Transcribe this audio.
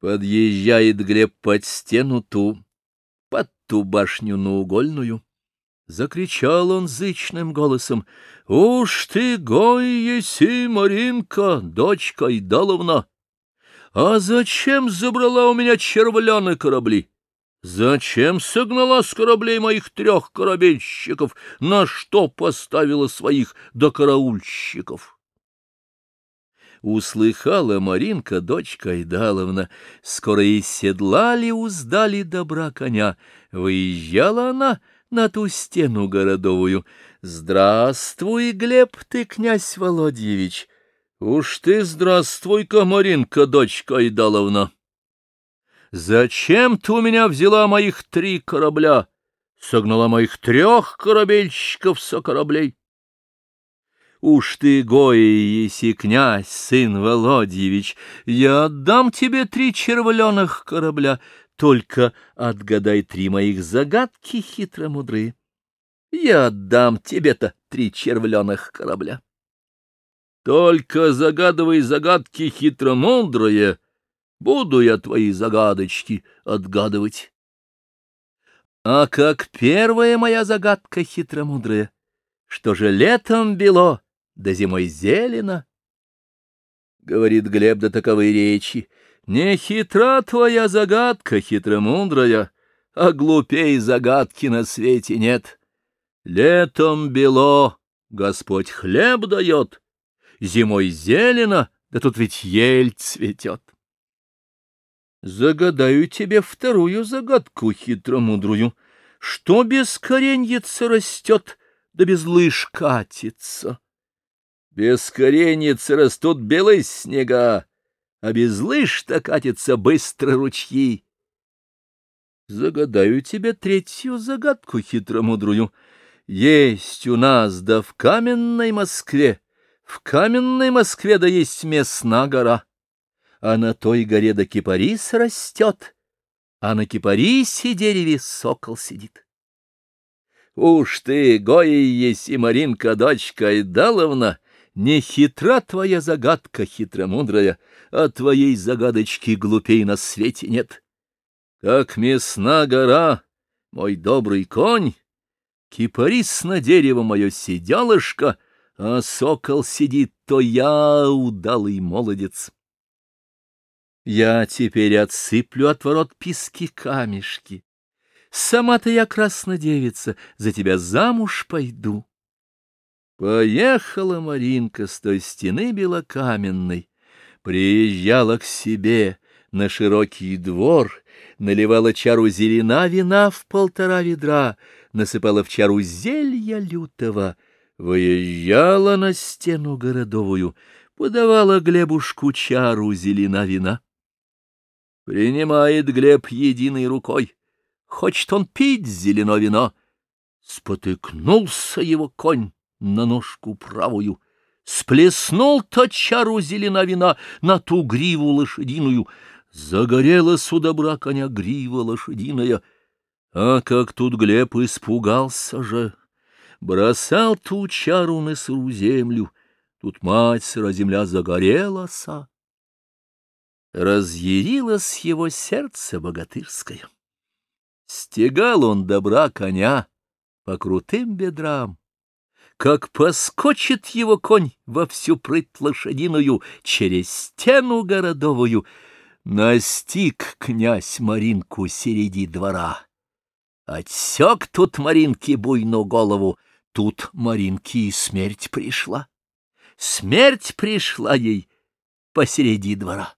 Подъезжает Глеб под стену ту, под ту башню наугольную. Закричал он зычным голосом. — Уж ты, гой еси, Маринка, дочка Идаловна! А зачем забрала у меня червляны корабли? Зачем согнала с кораблей моих трех корабельщиков? На что поставила своих до караульщиков? Услыхала Маринка, дочка Идаловна, скоро и седлали, уздали добра коня. Выезжала она на ту стену городовую. «Здравствуй, Глеб ты, князь Володьевич!» «Уж ты здравствуй-ка, Маринка, дочка Идаловна!» «Зачем ты у меня взяла моих три корабля?» согнала моих трех корабельщиков со кораблей. Уж ты, Гоя, еси князь, сын Володьевич, я отдам тебе три червленых корабля, только отгадай три моих загадки хитромудрые. Я отдам тебе-то три червленых корабля. Только загадывай загадки хитромудрые, буду я твои загадочки отгадывать. А как первая моя загадка хитромудрая, что же летом бело, да зимой зелено. Говорит Глеб до таковой речи, не хитра твоя загадка, хитромудрая, а глупей загадки на свете нет. Летом бело, Господь хлеб дает, зимой зелено, да тут ведь ель цветет. Загадаю тебе вторую загадку хитромудрую. Что без кореньица растет, да без лыж катится? Без коренницы растут белые снега, а без лыж-то катятся быстро ручьи. Загадаю тебе третью загадку хитромудрую. Есть у нас, да в каменной Москве, в каменной Москве да есть местна гора, а на той горе да кипарис растет, а на кипарисе дереве сокол сидит. Уж ты, Гоя есть и Маринка, дочка Идаловна, не хитра твоя загадка, хитромудрая, а твоей загадочки глупей на свете нет. Как мясна гора, мой добрый конь, кипарис на дерево мое сиделышко, а сокол сидит, то я удалый молодец. Я теперь отсыплю от ворот пески камешки. Сама-то я краснодевица, за тебя замуж пойду. Поехала Маринка с той стены белокаменной, приезжала к себе на широкий двор, наливала чару зелена вина в полтора ведра, насыпала в чару зелья лютого, выезжала на стену городовую, подавала Глебушку чару зелена вина. Принимает Глеб единой рукой, хочет он пить зелено вино, спотыкнулся его конь на ножку правую, сплеснул тотчару зелена вина на ту гриву лошадиную, загорелась у добра коня грива лошадиная, а как тут Глеб испугался же, бросал ту чару на сыру землю, тут мать сыра земля загорелась, разъярилось его сердце богатырское. Стегал он добра коня по крутым бедрам, как поскочит его конь во всю прыть лошадиную через стену городовую, настиг князь Маринку середи двора. Отсек тут Маринке буйну голову, тут Маринке и смерть пришла. Смерть пришла ей посреди двора.